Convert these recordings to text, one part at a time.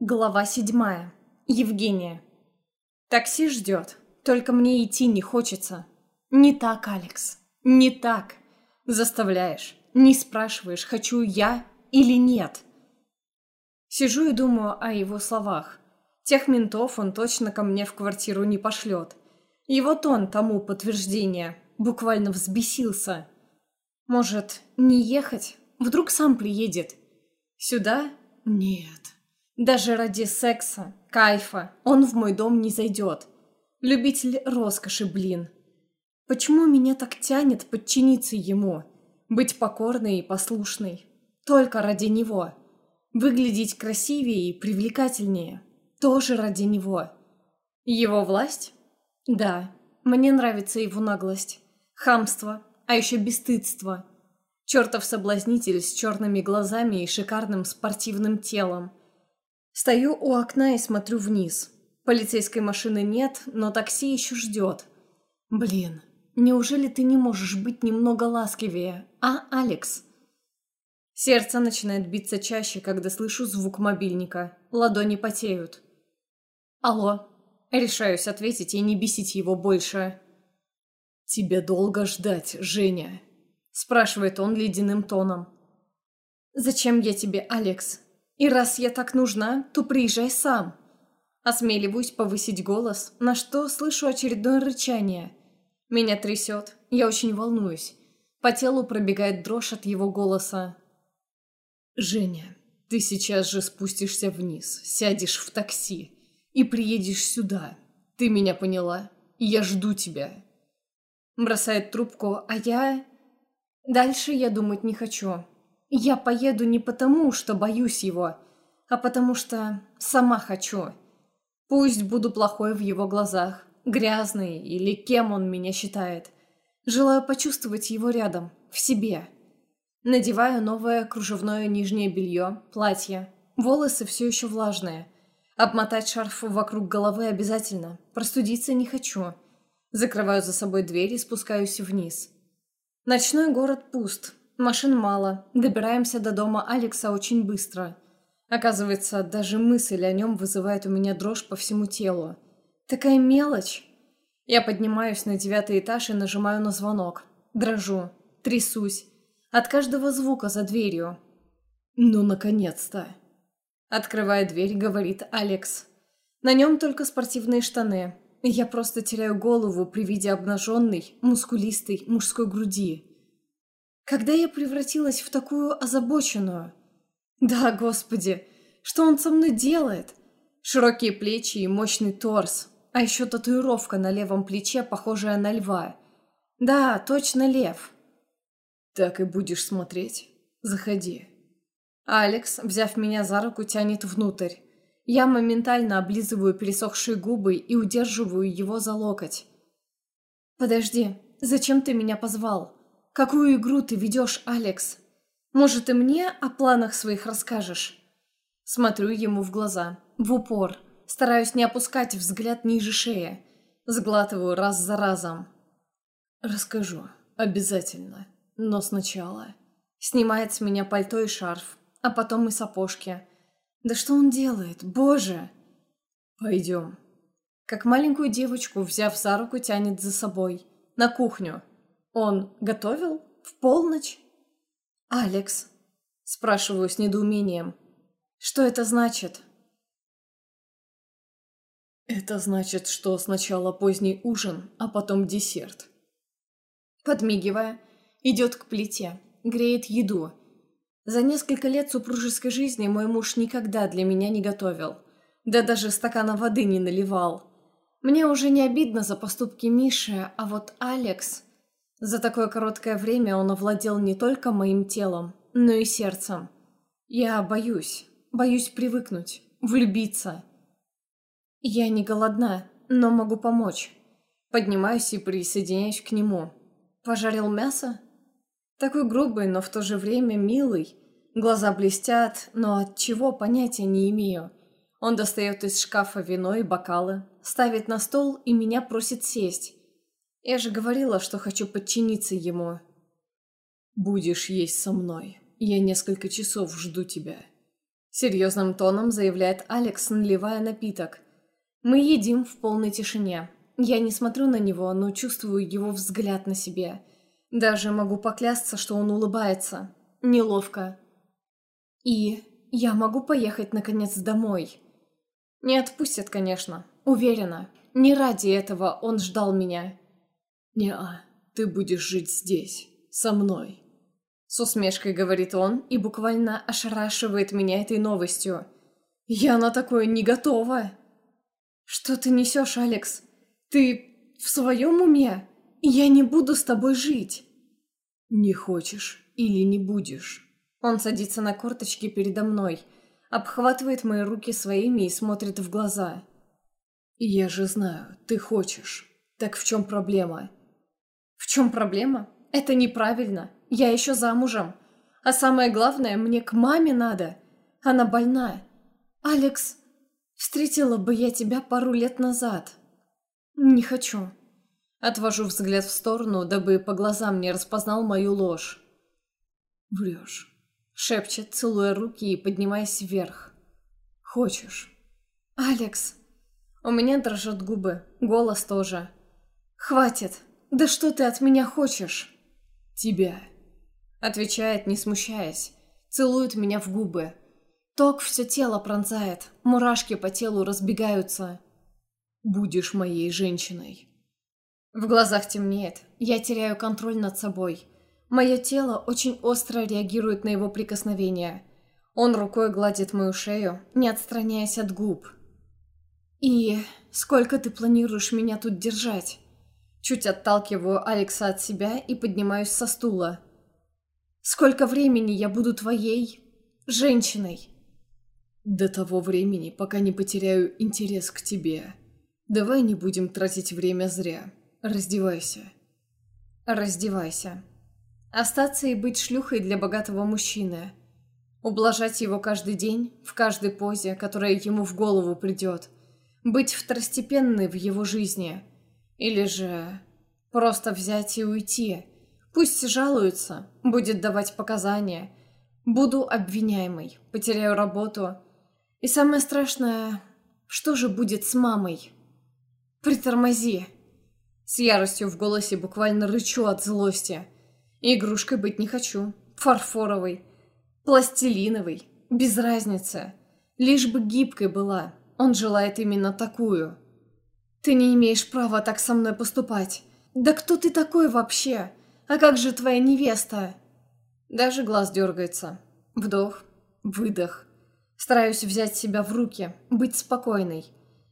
Глава седьмая. Евгения. Такси ждет, только мне идти не хочется. Не так, Алекс, не так. Заставляешь, не спрашиваешь, хочу я или нет. Сижу и думаю о его словах. Тех ментов он точно ко мне в квартиру не пошлет. Его тон тому подтверждение. Буквально взбесился. Может, не ехать? Вдруг сам приедет? Сюда? Нет. Даже ради секса, кайфа, он в мой дом не зайдет. Любитель роскоши, блин. Почему меня так тянет подчиниться ему? Быть покорной и послушной. Только ради него. Выглядеть красивее и привлекательнее. Тоже ради него. Его власть? Да, мне нравится его наглость. Хамство, а еще бесстыдство. Чертов соблазнитель с черными глазами и шикарным спортивным телом – Стою у окна и смотрю вниз. Полицейской машины нет, но такси еще ждет. Блин, неужели ты не можешь быть немного ласковее, а, Алекс? Сердце начинает биться чаще, когда слышу звук мобильника. Ладони потеют. Алло. Решаюсь ответить и не бесить его больше. «Тебя долго ждать, Женя?» Спрашивает он ледяным тоном. «Зачем я тебе, Алекс? И раз я так нужна, то приезжай сам. Осмеливаюсь повысить голос, на что слышу очередное рычание. Меня трясет, я очень волнуюсь. По телу пробегает дрожь от его голоса. «Женя, ты сейчас же спустишься вниз, сядешь в такси и приедешь сюда. Ты меня поняла? Я жду тебя». Бросает трубку, а я... Дальше я думать не хочу. Я поеду не потому, что боюсь его, а потому что сама хочу. Пусть буду плохой в его глазах, грязный или кем он меня считает. Желаю почувствовать его рядом, в себе. Надеваю новое кружевное нижнее белье, платье. Волосы все еще влажные. Обмотать шарф вокруг головы обязательно. Простудиться не хочу. Закрываю за собой дверь и спускаюсь вниз. Ночной город пуст, Машин мало. Добираемся до дома Алекса очень быстро. Оказывается, даже мысль о нем вызывает у меня дрожь по всему телу. Такая мелочь. Я поднимаюсь на девятый этаж и нажимаю на звонок. Дрожу. Трясусь. От каждого звука за дверью. «Ну, наконец-то!» Открывая дверь, говорит Алекс. На нем только спортивные штаны. Я просто теряю голову при виде обнаженной, мускулистой мужской груди. Когда я превратилась в такую озабоченную? Да, господи, что он со мной делает? Широкие плечи и мощный торс, а еще татуировка на левом плече, похожая на льва. Да, точно лев. Так и будешь смотреть? Заходи. Алекс, взяв меня за руку, тянет внутрь. Я моментально облизываю пересохшие губы и удерживаю его за локоть. «Подожди, зачем ты меня позвал?» Какую игру ты ведешь, Алекс? Может, и мне о планах своих расскажешь?» Смотрю ему в глаза, в упор, стараюсь не опускать взгляд ниже шеи. Сглатываю раз за разом. «Расскажу. Обязательно. Но сначала...» Снимает с меня пальто и шарф, а потом и сапожки. «Да что он делает? Боже!» «Пойдем». Как маленькую девочку, взяв за руку, тянет за собой. На кухню. Он готовил? В полночь? «Алекс», — спрашиваю с недоумением, — «что это значит?» «Это значит, что сначала поздний ужин, а потом десерт». Подмигивая, идет к плите, греет еду. За несколько лет супружеской жизни мой муж никогда для меня не готовил. Да даже стакана воды не наливал. Мне уже не обидно за поступки Миши, а вот Алекс... За такое короткое время он овладел не только моим телом, но и сердцем. Я боюсь, боюсь привыкнуть, влюбиться. Я не голодна, но могу помочь. Поднимаюсь и присоединяюсь к нему. Пожарил мясо? Такой грубый, но в то же время милый. Глаза блестят, но от чего понятия не имею. Он достает из шкафа вино и бокалы, ставит на стол и меня просит сесть. Я же говорила, что хочу подчиниться ему. Будешь есть со мной. Я несколько часов жду тебя. Серьезным тоном заявляет Алекс, наливая напиток. Мы едим в полной тишине. Я не смотрю на него, но чувствую его взгляд на себе. Даже могу поклясться, что он улыбается. Неловко. И я могу поехать, наконец, домой. Не отпустят, конечно. Уверена. Не ради этого он ждал меня. «Не-а, ты будешь жить здесь, со мной», — с усмешкой говорит он и буквально ошарашивает меня этой новостью. «Я на такое не готова!» «Что ты несешь, Алекс? Ты в своем уме? Я не буду с тобой жить!» «Не хочешь или не будешь?» Он садится на корточки передо мной, обхватывает мои руки своими и смотрит в глаза. «Я же знаю, ты хочешь. Так в чем проблема?» В чем проблема? Это неправильно. Я еще замужем. А самое главное, мне к маме надо. Она больна. Алекс, встретила бы я тебя пару лет назад. Не хочу. Отвожу взгляд в сторону, дабы по глазам не распознал мою ложь. Врешь. Шепчет, целуя руки и поднимаясь вверх. Хочешь. Алекс. У меня дрожат губы, голос тоже. Хватит. «Да что ты от меня хочешь?» «Тебя», — отвечает, не смущаясь. Целует меня в губы. Ток все тело пронзает, мурашки по телу разбегаются. «Будешь моей женщиной». В глазах темнеет, я теряю контроль над собой. Мое тело очень остро реагирует на его прикосновение. Он рукой гладит мою шею, не отстраняясь от губ. «И сколько ты планируешь меня тут держать?» Чуть отталкиваю Алекса от себя и поднимаюсь со стула. «Сколько времени я буду твоей... женщиной?» «До того времени, пока не потеряю интерес к тебе. Давай не будем тратить время зря. Раздевайся». «Раздевайся». Остаться и быть шлюхой для богатого мужчины. Ублажать его каждый день, в каждой позе, которая ему в голову придет. Быть второстепенной в его жизни – или же просто взять и уйти. Пусть жалуется, будет давать показания. Буду обвиняемой, потеряю работу. И самое страшное, что же будет с мамой? Притормози. С яростью в голосе буквально рычу от злости. Игрушкой быть не хочу. Фарфоровой. Пластилиновой. Без разницы. Лишь бы гибкой была. Он желает именно такую. «Ты не имеешь права так со мной поступать. Да кто ты такой вообще? А как же твоя невеста?» Даже глаз дергается. Вдох, выдох. Стараюсь взять себя в руки, быть спокойной.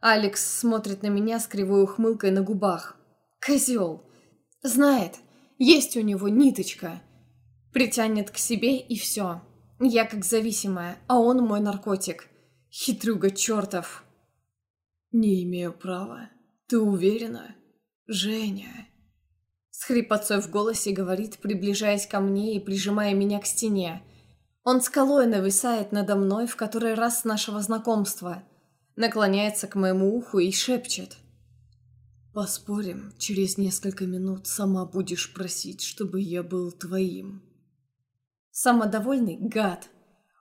Алекс смотрит на меня с кривой ухмылкой на губах. Козел. Знает, есть у него ниточка. Притянет к себе и все. Я как зависимая, а он мой наркотик. Хитрюга чертов. Не имею права. «Ты уверена? Женя?» С хрипотцой в голосе говорит, приближаясь ко мне и прижимая меня к стене. Он скалой нависает надо мной в который раз нашего знакомства. Наклоняется к моему уху и шепчет. «Поспорим, через несколько минут сама будешь просить, чтобы я был твоим». Самодовольный гад.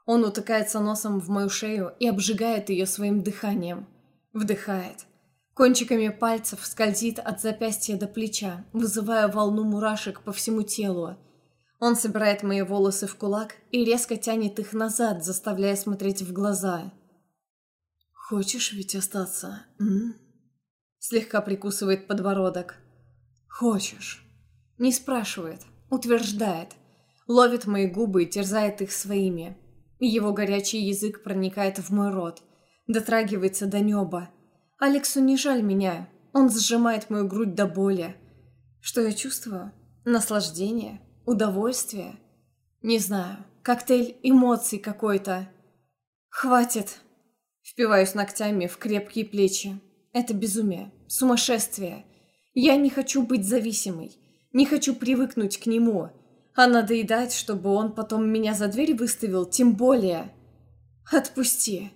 Он утыкается носом в мою шею и обжигает ее своим дыханием. Вдыхает. Кончиками пальцев скользит от запястья до плеча, вызывая волну мурашек по всему телу. Он собирает мои волосы в кулак и резко тянет их назад, заставляя смотреть в глаза. «Хочешь ведь остаться, м?» Слегка прикусывает подбородок. «Хочешь?» Не спрашивает, утверждает. Ловит мои губы и терзает их своими. Его горячий язык проникает в мой рот, дотрагивается до неба, Алексу не жаль меня. Он сжимает мою грудь до боли. Что я чувствую? Наслаждение? Удовольствие? Не знаю. Коктейль эмоций какой-то. Хватит. Впиваюсь ногтями в крепкие плечи. Это безумие. Сумасшествие. Я не хочу быть зависимой. Не хочу привыкнуть к нему. А надоедать, чтобы он потом меня за дверь выставил, тем более. Отпусти.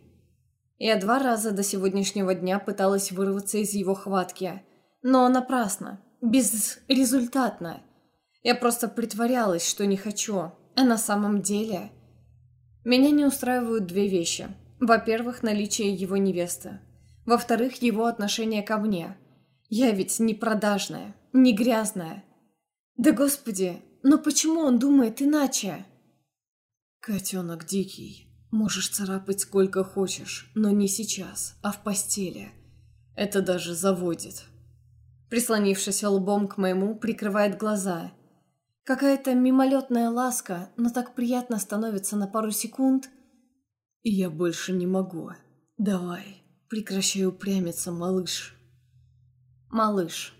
Я два раза до сегодняшнего дня пыталась вырваться из его хватки. Но напрасно. Безрезультатно. Я просто притворялась, что не хочу. А на самом деле... Меня не устраивают две вещи. Во-первых, наличие его невесты. Во-вторых, его отношение ко мне. Я ведь не продажная, не грязная. Да господи, но почему он думает иначе? Котенок дикий. Можешь царапать сколько хочешь, но не сейчас, а в постели. Это даже заводит. Прислонившись лбом к моему, прикрывает глаза. Какая-то мимолетная ласка, но так приятно становится на пару секунд. И я больше не могу. Давай, прекращай упрямиться, малыш. Малыш.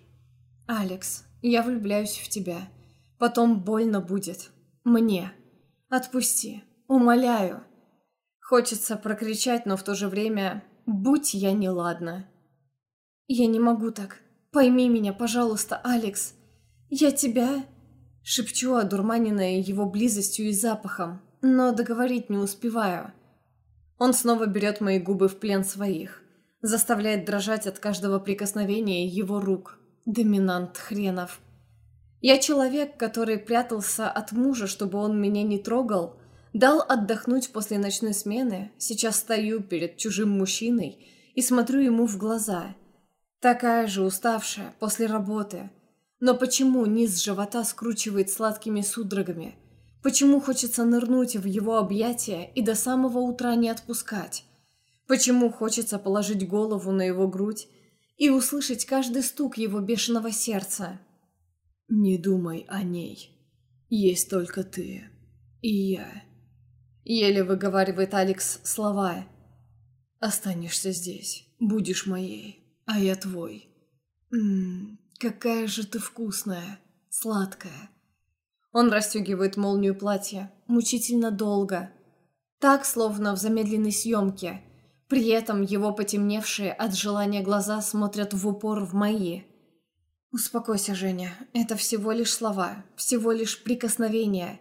Алекс, я влюбляюсь в тебя. Потом больно будет. Мне. Отпусти. Умоляю. Хочется прокричать, но в то же время «Будь я неладна». «Я не могу так. Пойми меня, пожалуйста, Алекс. Я тебя...» Шепчу, одурманенная его близостью и запахом, но договорить не успеваю. Он снова берет мои губы в плен своих, заставляет дрожать от каждого прикосновения его рук. Доминант хренов. Я человек, который прятался от мужа, чтобы он меня не трогал, Дал отдохнуть после ночной смены, сейчас стою перед чужим мужчиной и смотрю ему в глаза. Такая же уставшая после работы. Но почему низ живота скручивает сладкими судорогами? Почему хочется нырнуть в его объятия и до самого утра не отпускать? Почему хочется положить голову на его грудь и услышать каждый стук его бешеного сердца? «Не думай о ней. Есть только ты и я». Еле выговаривает Алекс слова. «Останешься здесь, будешь моей, а я твой. Ммм, какая же ты вкусная, сладкая». Он расстегивает молнию платья, мучительно долго. Так, словно в замедленной съемке. При этом его потемневшие от желания глаза смотрят в упор в мои. «Успокойся, Женя. Это всего лишь слова, всего лишь прикосновения.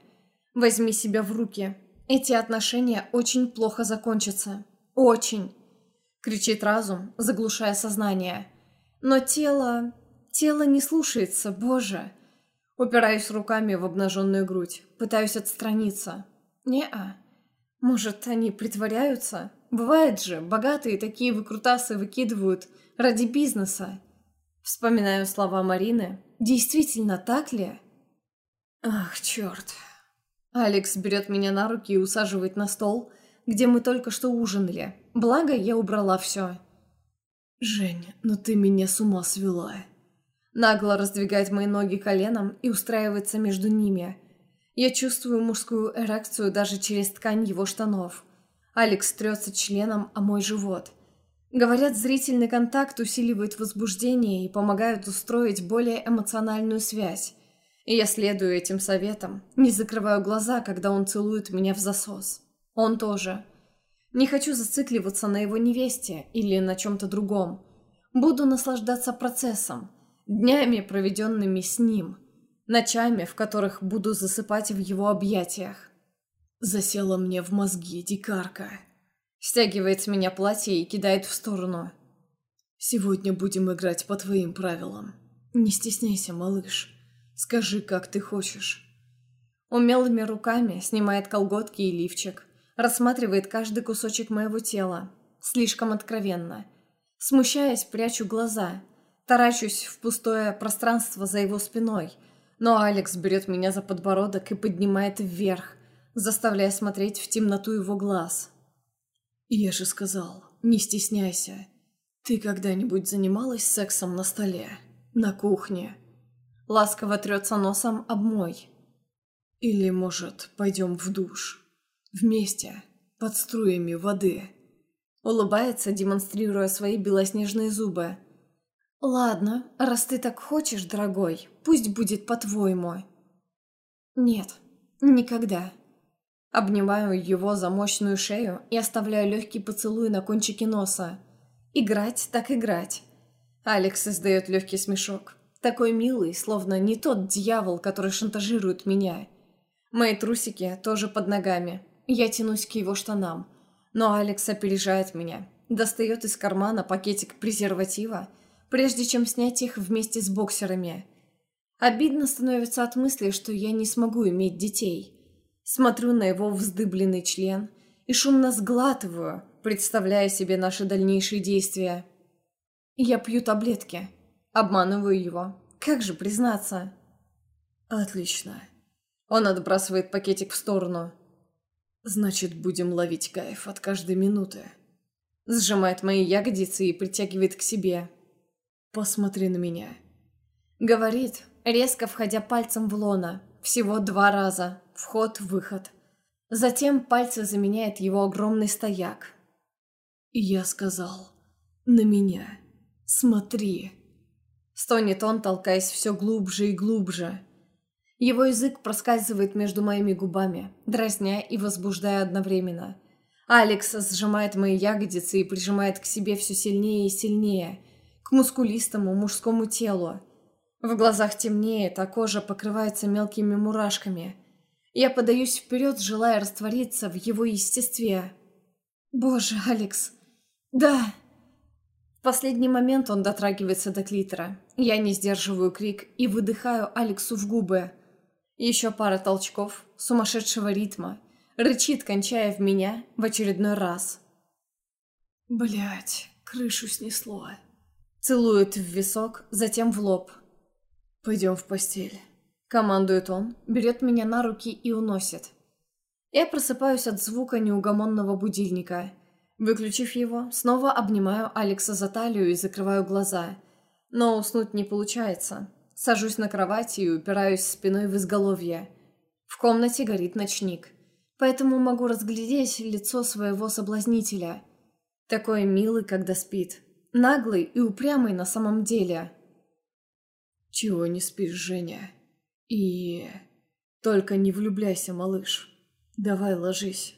Возьми себя в руки, эти отношения очень плохо закончатся. Очень. Кричит разум, заглушая сознание. Но тело... Тело не слушается, боже. Упираюсь руками в обнаженную грудь. Пытаюсь отстраниться. Не-а. Может, они притворяются? Бывает же, богатые такие выкрутасы выкидывают ради бизнеса. Вспоминаю слова Марины. Действительно так ли? Ах, черт. Алекс берет меня на руки и усаживает на стол, где мы только что ужинали. Благо, я убрала все. «Жень, ну ты меня с ума свела!» Нагло раздвигает мои ноги коленом и устраивается между ними. Я чувствую мужскую эрекцию даже через ткань его штанов. Алекс трется членом о мой живот. Говорят, зрительный контакт усиливает возбуждение и помогает устроить более эмоциональную связь. И я следую этим советам, не закрываю глаза, когда он целует меня в засос. Он тоже. Не хочу зацикливаться на его невесте или на чем-то другом. Буду наслаждаться процессом, днями, проведенными с ним, ночами, в которых буду засыпать в его объятиях. Засела мне в мозги дикарка. Стягивает с меня платье и кидает в сторону. Сегодня будем играть по твоим правилам. Не стесняйся, малыш. Скажи, как ты хочешь». Умелыми руками снимает колготки и лифчик, рассматривает каждый кусочек моего тела, слишком откровенно. Смущаясь, прячу глаза, таращусь в пустое пространство за его спиной, но Алекс берет меня за подбородок и поднимает вверх, заставляя смотреть в темноту его глаз. «Я же сказал, не стесняйся. Ты когда-нибудь занималась сексом на столе? На кухне?» Ласково трется носом об мой. Или, может, пойдем в душ? Вместе, под струями воды. Улыбается, демонстрируя свои белоснежные зубы. «Ладно, раз ты так хочешь, дорогой, пусть будет по-твоему». «Нет, никогда». Обнимаю его за мощную шею и оставляю легкий поцелуй на кончике носа. Играть так играть. Алекс издает легкий смешок. Такой милый, словно не тот дьявол, который шантажирует меня. Мои трусики тоже под ногами. Я тянусь к его штанам. Но Алекс опережает меня. Достает из кармана пакетик презерватива, прежде чем снять их вместе с боксерами. Обидно становится от мысли, что я не смогу иметь детей. Смотрю на его вздыбленный член и шумно сглатываю, представляя себе наши дальнейшие действия. Я пью таблетки, обманываю его. Как же признаться? Отлично. Он отбрасывает пакетик в сторону. Значит, будем ловить кайф от каждой минуты. Сжимает мои ягодицы и притягивает к себе. Посмотри на меня. Говорит, резко входя пальцем в лона. Всего два раза. Вход-выход. Затем пальцы заменяет его огромный стояк. Я сказал, на меня. Смотри. Стонет он, толкаясь все глубже и глубже. Его язык проскальзывает между моими губами, дразня и возбуждая одновременно. Алекс сжимает мои ягодицы и прижимает к себе все сильнее и сильнее, к мускулистому мужскому телу. В глазах темнеет, а кожа покрывается мелкими мурашками. Я подаюсь вперед, желая раствориться в его естестве. «Боже, Алекс! Да!» В последний момент он дотрагивается до клитора. Я не сдерживаю крик и выдыхаю Алексу в губы. Еще пара толчков, сумасшедшего ритма. Рычит, кончая в меня в очередной раз. Блять, крышу снесло. Целует в висок, затем в лоб. Пойдем в постель. Командует он, берет меня на руки и уносит. Я просыпаюсь от звука неугомонного будильника. Выключив его, снова обнимаю Алекса за талию и закрываю глаза. Но уснуть не получается. Сажусь на кровати и упираюсь спиной в изголовье. В комнате горит ночник, поэтому могу разглядеть лицо своего соблазнителя. Такой милый, когда спит. Наглый и упрямый на самом деле. «Чего не спишь, Женя?» «И...» «Только не влюбляйся, малыш. Давай ложись».